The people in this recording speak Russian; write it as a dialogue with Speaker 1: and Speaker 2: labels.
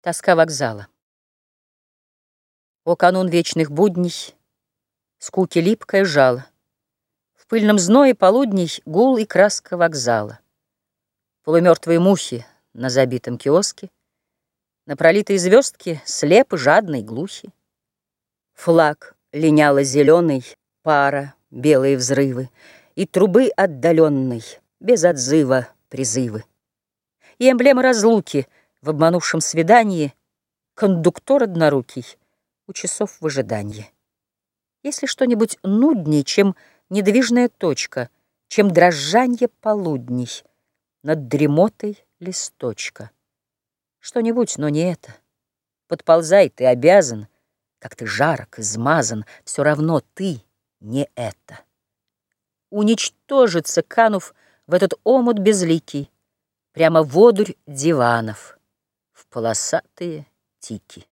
Speaker 1: Тоска вокзала. О, канун вечных будней, Скуки липкое жало. В пыльном зное полудней Гул и краска вокзала. Полумертвые мухи на забитом киоске, На пролитые звездки слепы, жадный, глухи. Флаг линяло зеленый, пара, белые взрывы И трубы отдаленной, без отзыва призывы. И эмблема разлуки в обманувшем свидании Кондуктор однорукий у часов в ожидании. Если что-нибудь нудней, чем недвижная точка, Чем дрожанье полудней над дремотой листочка. Что-нибудь, но не это. Подползай, ты обязан, Как ты жарок, измазан, Все равно ты не это. Уничтожится, канув в этот омут безликий, Прямо в одурь диванов, полосатые тики.